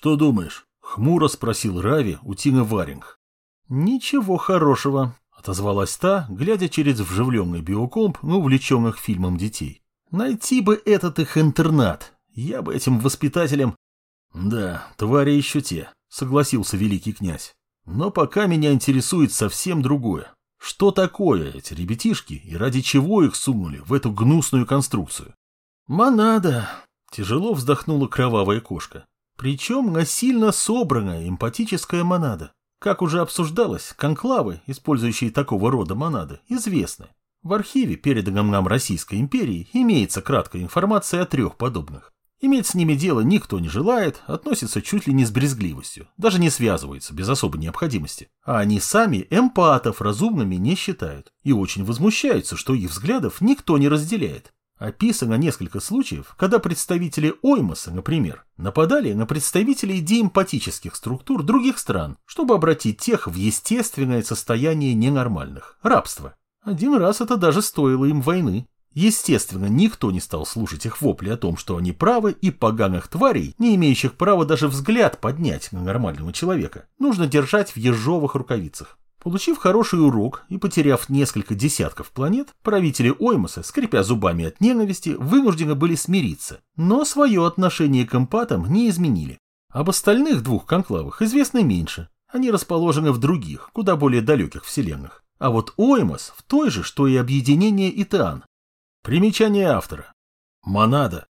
«Что думаешь?» — хмуро спросил Рави у Тины Варинг. «Ничего хорошего», — отозвалась та, глядя через вживленный биокомп на увлеченных фильмом детей. «Найти бы этот их интернат. Я бы этим воспитателям...» «Да, твари еще те», — согласился великий князь. «Но пока меня интересует совсем другое. Что такое эти ребятишки и ради чего их сунули в эту гнусную конструкцию?» «Монада», — тяжело вздохнула кровавая кошка. Причем насильно собранная эмпатическая монада. Как уже обсуждалось, конклавы, использующие такого рода монады, известны. В архиве, переданном нам Российской империи, имеется краткая информация о трех подобных. Иметь с ними дело никто не желает, относится чуть ли не с брезгливостью, даже не связывается без особой необходимости. А они сами эмпатов разумными не считают и очень возмущаются, что их взглядов никто не разделяет. Описано несколько случаев, когда представители Оймоса, например, нападали на представителей деэмпатических структур других стран, чтобы обратить тех в естественное состояние ненормальных – рабство. Один раз это даже стоило им войны. Естественно, никто не стал слушать их вопли о том, что они правы, и поганых тварей, не имеющих права даже взгляд поднять на нормального человека, нужно держать в ежовых рукавицах. Получив хороший урок и потеряв несколько десятков планет, правители Оймоса, скрипя зубами от ненависти, вынуждены были смириться, но свое отношение к эмпатам не изменили. Об остальных двух конклавах известно меньше, они расположены в других, куда более далеких вселенных. А вот Оймос в той же, что и объединение Итан. Примечание автора. Монада.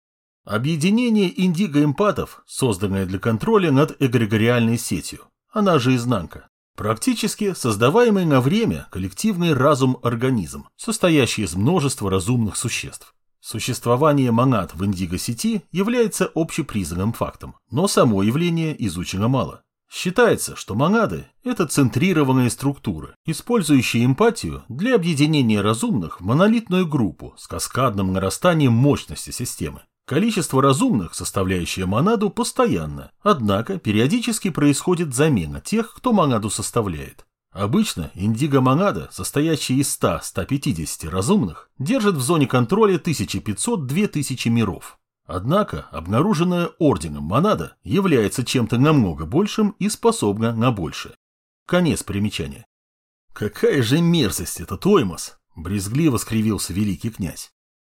Объединение индиго-эмпатов, созданное для контроля над эгрегориальной сетью, она же изнанка. Практически создаваемый на время коллективный разум-организм, состоящий из множества разумных существ. Существование монад в индиго-сети является общепризнанным фактом, но само явление изучено мало. Считается, что монады – это центрированные структуры, использующие эмпатию для объединения разумных в монолитную группу с каскадным нарастанием мощности системы. Количество разумных, составляющее монаду, постоянно, однако периодически происходит замена тех, кто монаду составляет. Обычно индиго-монада, состоящая из 100-150 разумных, держит в зоне контроля 1500-2000 миров. Однако обнаруженная орденом монада является чем-то намного большим и способна на большее. Конец примечания. «Какая же мерзость этот Оймос!» – брезгливо скривился великий князь.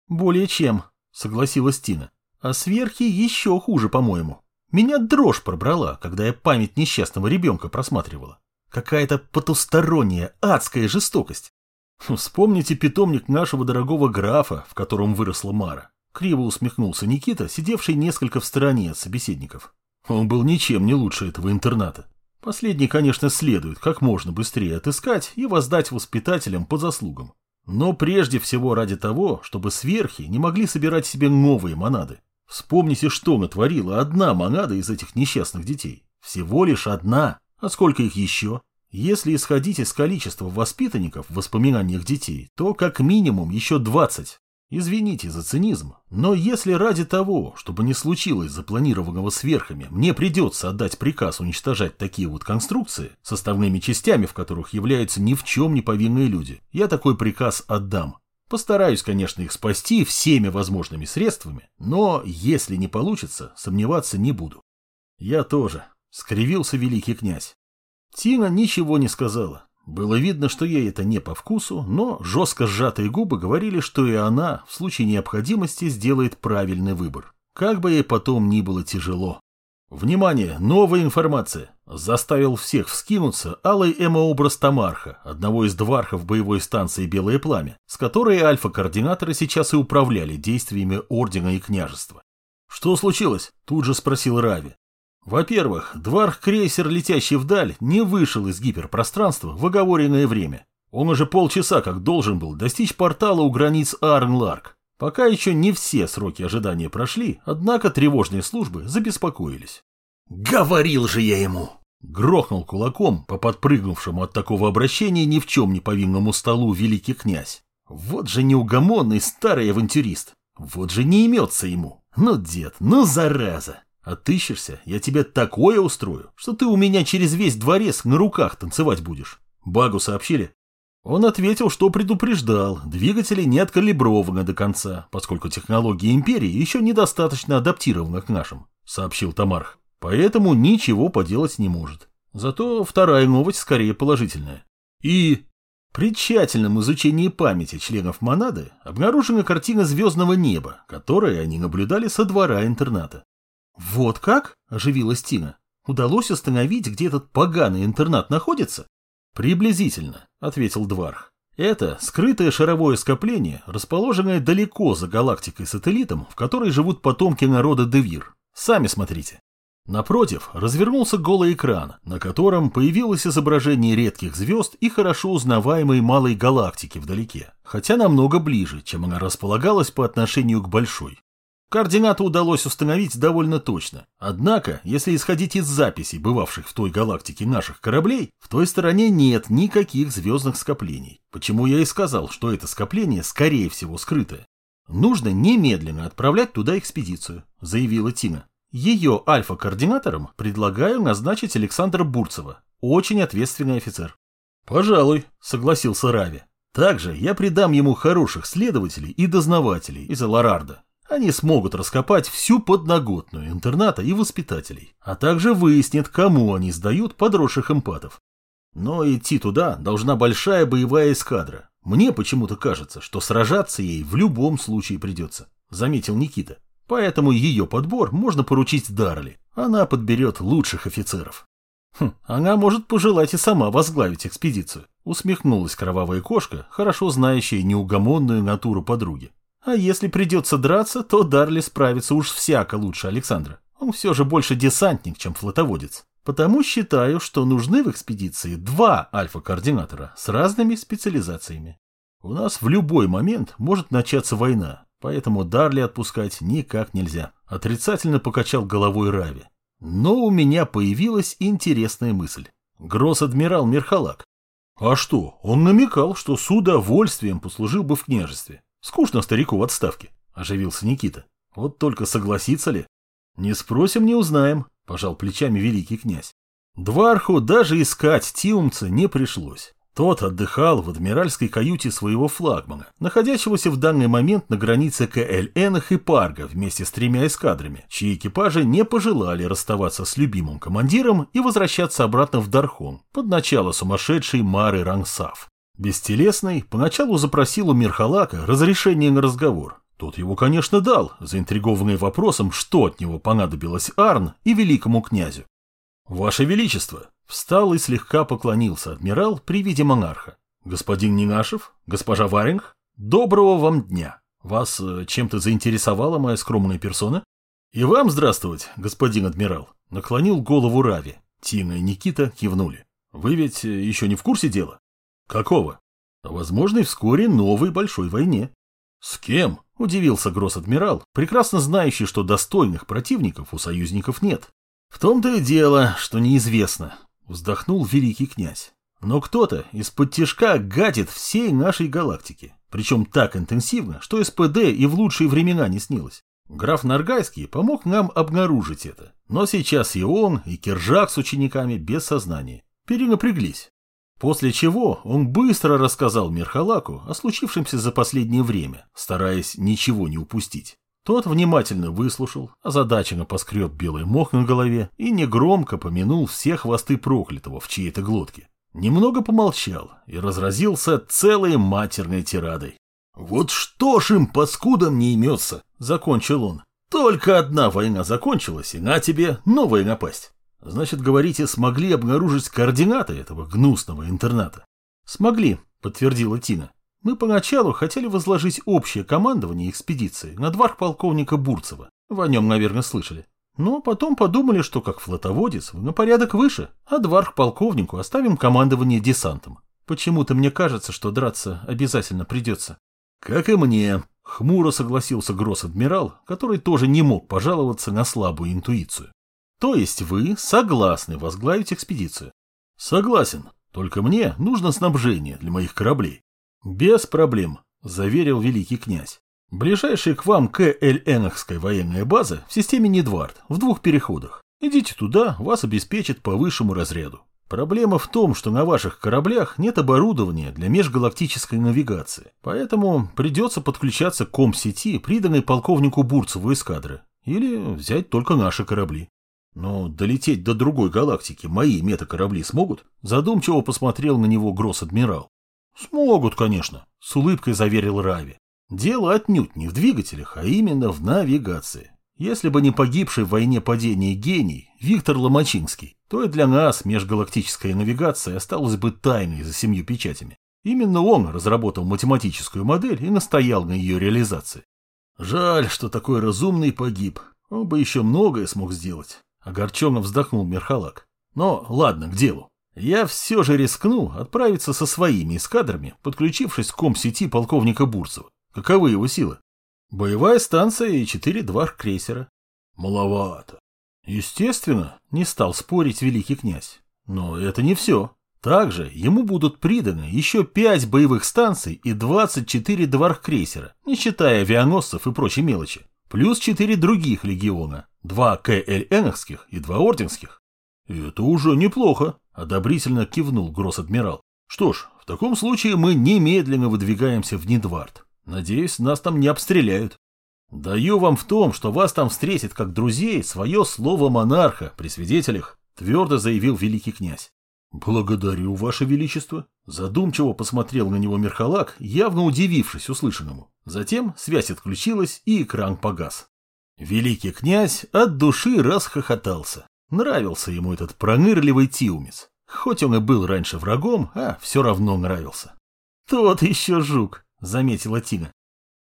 «Более чем», — согласилась Тина. «А сверхи еще хуже, по-моему. Меня дрожь пробрала, когда я память несчастного ребенка просматривала. Какая-то потусторонняя, адская жестокость. Вспомните питомник нашего дорогого графа, в котором выросла Мара. Криво усмехнулся Никита, сидевший несколько в стороне от собеседников. Он был ничем не лучше этого интерната. Последний, конечно, следует как можно быстрее отыскать и воздать воспитателям по заслугам. Но прежде всего ради того, чтобы сверхи не могли собирать себе новые монады. Вспомните, что натворила одна монада из этих несчастных детей. Всего лишь одна. А сколько их еще? Если исходить из количества воспитанников в воспоминаниях детей, то как минимум еще 20. Извините за цинизм, но если ради того, чтобы не случилось запланированного сверхами, мне придется отдать приказ уничтожать такие вот конструкции, составными частями в которых являются ни в чем не повинные люди, я такой приказ отдам. Постараюсь, конечно, их спасти всеми возможными средствами, но если не получится, сомневаться не буду. Я тоже, скривился великий князь. Тина ничего не сказала, было видно, что ей это не по вкусу, но жестко сжатые губы говорили, что и она в случае необходимости сделает правильный выбор. Как бы ей потом ни было тяжело. Внимание, новая информация. Заставил всех вскинуться алый эмообраз Тамарха, одного из двархов боевой станции «Белое пламя», с которой альфа-координаторы сейчас и управляли действиями Ордена и Княжества. «Что случилось?» – тут же спросил Рави. Во-первых, дварх-крейсер, летящий вдаль, не вышел из гиперпространства в оговоренное время. Он уже полчаса как должен был достичь портала у границ Арнларк. Пока еще не все сроки ожидания прошли, однако тревожные службы забеспокоились. «Говорил же я ему!» Грохнул кулаком по подпрыгнувшему от такого обращения ни в чем не повинному столу великий князь. Вот же неугомонный старый авантюрист. Вот же не имется ему. Ну, дед, ну, зараза. Отыщешься, я тебе такое устрою, что ты у меня через весь дворец на руках танцевать будешь. Багу сообщили? Он ответил, что предупреждал, двигатели не откалиброваны до конца, поскольку технологии Империи еще недостаточно адаптированы к нашим, сообщил Тамарх. поэтому ничего поделать не может. Зато вторая новость скорее положительная. И при тщательном изучении памяти членов монады обнаружена картина звездного неба, которую они наблюдали со двора интерната. «Вот как?» – оживилась Тина. «Удалось установить, где этот поганый интернат находится?» «Приблизительно», – ответил Дварх. «Это скрытое шаровое скопление, расположенное далеко за галактикой-сателлитом, в которой живут потомки народа Девир. Сами смотрите». Напротив развернулся голый экран, на котором появилось изображение редких звезд и хорошо узнаваемой малой галактики вдалеке, хотя намного ближе, чем она располагалась по отношению к большой. Координаты удалось установить довольно точно. Однако, если исходить из записей, бывавших в той галактике наших кораблей, в той стороне нет никаких звездных скоплений. Почему я и сказал, что это скопление, скорее всего, скрытое. Нужно немедленно отправлять туда экспедицию, заявила Тина. Ее альфа-координатором предлагаю назначить Александра Бурцева, очень ответственный офицер. Пожалуй, согласился Рави. Также я придам ему хороших следователей и дознавателей из Эларарда. Они смогут раскопать всю подноготную интерната и воспитателей, а также выяснят, кому они сдают подросших эмпатов. Но идти туда должна большая боевая эскадра. Мне почему-то кажется, что сражаться ей в любом случае придется, заметил Никита. Поэтому ее подбор можно поручить Дарли. Она подберет лучших офицеров. Хм, она может пожелать и сама возглавить экспедицию. Усмехнулась кровавая кошка, хорошо знающая неугомонную натуру подруги. А если придется драться, то Дарли справится уж всяко лучше Александра. Он все же больше десантник, чем флотоводец. Потому считаю, что нужны в экспедиции два альфа-координатора с разными специализациями. У нас в любой момент может начаться война, Поэтому Дарли отпускать никак нельзя. Отрицательно покачал головой Рави. Но у меня появилась интересная мысль. Гросс-адмирал Мерхалак. А что, он намекал, что с удовольствием послужил бы в княжестве. Скучно старику в отставке, оживился Никита. Вот только согласится ли? Не спросим, не узнаем, пожал плечами великий князь. Дварху даже искать Тиумца не пришлось. Тот отдыхал в адмиральской каюте своего флагмана, находящегося в данный момент на границе КЛНах и Парга вместе с тремя эскадрами, чьи экипажи не пожелали расставаться с любимым командиром и возвращаться обратно в Дархон под начало сумасшедшей Мары Рангсав. Бестелесный поначалу запросил у Мирхалака разрешение на разговор. Тот его, конечно, дал, заинтригованный вопросом, что от него понадобилось Арн и великому князю. «Ваше Величество!» Встал и слегка поклонился адмирал при виде монарха. «Господин Нинашев? Госпожа Варинг? Доброго вам дня! Вас э, чем-то заинтересовала моя скромная персона?» «И вам здравствовать, господин адмирал!» Наклонил голову Рави. Тина и Никита кивнули. «Вы ведь э, еще не в курсе дела?» «Какого?» «Возможно, вскоре новой большой войне». «С кем?» – удивился гросс-адмирал, прекрасно знающий, что достойных противников у союзников нет. «В том-то и дело, что неизвестно», — вздохнул великий князь. «Но кто-то из-под тяжка гадит всей нашей галактике, причем так интенсивно, что СПД и в лучшие времена не снилось. Граф Наргайский помог нам обнаружить это, но сейчас и он, и Кержак с учениками без сознания. Перенапряглись. После чего он быстро рассказал Мирхалаку о случившемся за последнее время, стараясь ничего не упустить. Тот внимательно выслушал, озадаченно поскреб белый мох на голове и негромко помянул все хвосты проклятого в чьей-то глотке. Немного помолчал и разразился целой матерной тирадой. «Вот что ж им, паскудам, не имется!» — закончил он. «Только одна война закончилась, и на тебе новая напасть. Значит, говорите, смогли обнаружить координаты этого гнусного интерната?» «Смогли», — подтвердила Тина. Мы поначалу хотели возложить общее командование экспедиции на двор полковника Бурцева. Вы о нем, наверное, слышали. Но потом подумали, что как флотоводец вы на порядок выше, а двор полковнику оставим командование десантом. Почему-то мне кажется, что драться обязательно придется. Как и мне, хмуро согласился гросс-адмирал, который тоже не мог пожаловаться на слабую интуицию. То есть вы согласны возглавить экспедицию? Согласен, только мне нужно снабжение для моих кораблей. «Без проблем», – заверил великий князь. «Ближайшая к вам КЛНовская военная база в системе Недвард, в двух переходах. Идите туда, вас обеспечат по высшему разряду. Проблема в том, что на ваших кораблях нет оборудования для межгалактической навигации, поэтому придется подключаться к ком-сети, приданной полковнику Бурцеву эскадры, или взять только наши корабли. Но долететь до другой галактики мои метакорабли смогут? Задумчиво посмотрел на него гросс-адмирал. Смогут, конечно, с улыбкой заверил Рави. Дело отнюдь не в двигателях, а именно в навигации. Если бы не погибший в войне падения гений Виктор Ломачинский, то и для нас межгалактическая навигация осталась бы тайной за семью печатями. Именно он разработал математическую модель и настоял на ее реализации. Жаль, что такой разумный погиб. Он бы еще многое смог сделать. Огорченно вздохнул Мерхалак. Но ладно, к делу. Я все же рискну отправиться со своими эскадрами, подключившись к ком-сети полковника Бурцева. Каковы его силы? Боевая станция и четыре дварх-крейсера. Маловато. Естественно, не стал спорить великий князь. Но это не все. Также ему будут приданы еще пять боевых станций и 24 дварх-крейсера, не считая авианосцев и прочей мелочи, плюс четыре других легиона, два КЛНовских и два орденских. Это уже неплохо, одобрительно кивнул гросс-адмирал. Что ж, в таком случае мы немедленно выдвигаемся в Нидвард. Надеюсь, нас там не обстреляют. Даю вам в том, что вас там встретит как друзей свое слово монарха при свидетелях, твердо заявил великий князь. Благодарю, ваше величество. Задумчиво посмотрел на него Мерхалак, явно удивившись услышанному. Затем связь отключилась и экран погас. Великий князь от души расхохотался. Нравился ему этот пронырливый Тиумис. Хоть он и был раньше врагом, а все равно нравился. Тот еще жук, заметила Тина.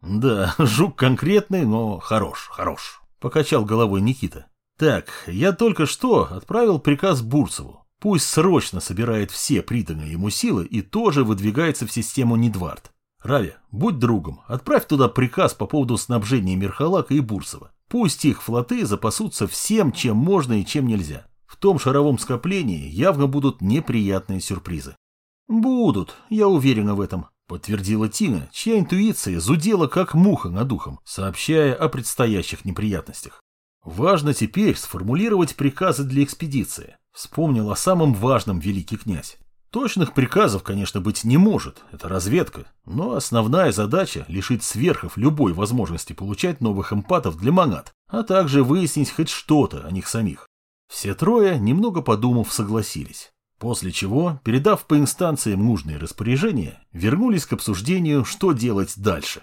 Да, жук конкретный, но хорош, хорош, покачал головой Никита. Так, я только что отправил приказ Бурцеву. Пусть срочно собирает все приданные ему силы и тоже выдвигается в систему Нидвард. Рави, будь другом, отправь туда приказ по поводу снабжения Мирхалака и Бурцева. Пусть их флоты запасутся всем, чем можно и чем нельзя. В том шаровом скоплении явно будут неприятные сюрпризы. Будут, я уверена в этом, подтвердила Тина, чья интуиция зудела как муха над ухом, сообщая о предстоящих неприятностях. Важно теперь сформулировать приказы для экспедиции. Вспомнил о самом важном великий князь. Точных приказов, конечно, быть не может, это разведка, но основная задача – лишить сверхов любой возможности получать новых эмпатов для монад, а также выяснить хоть что-то о них самих. Все трое, немного подумав, согласились. После чего, передав по инстанциям нужные распоряжения, вернулись к обсуждению, что делать дальше.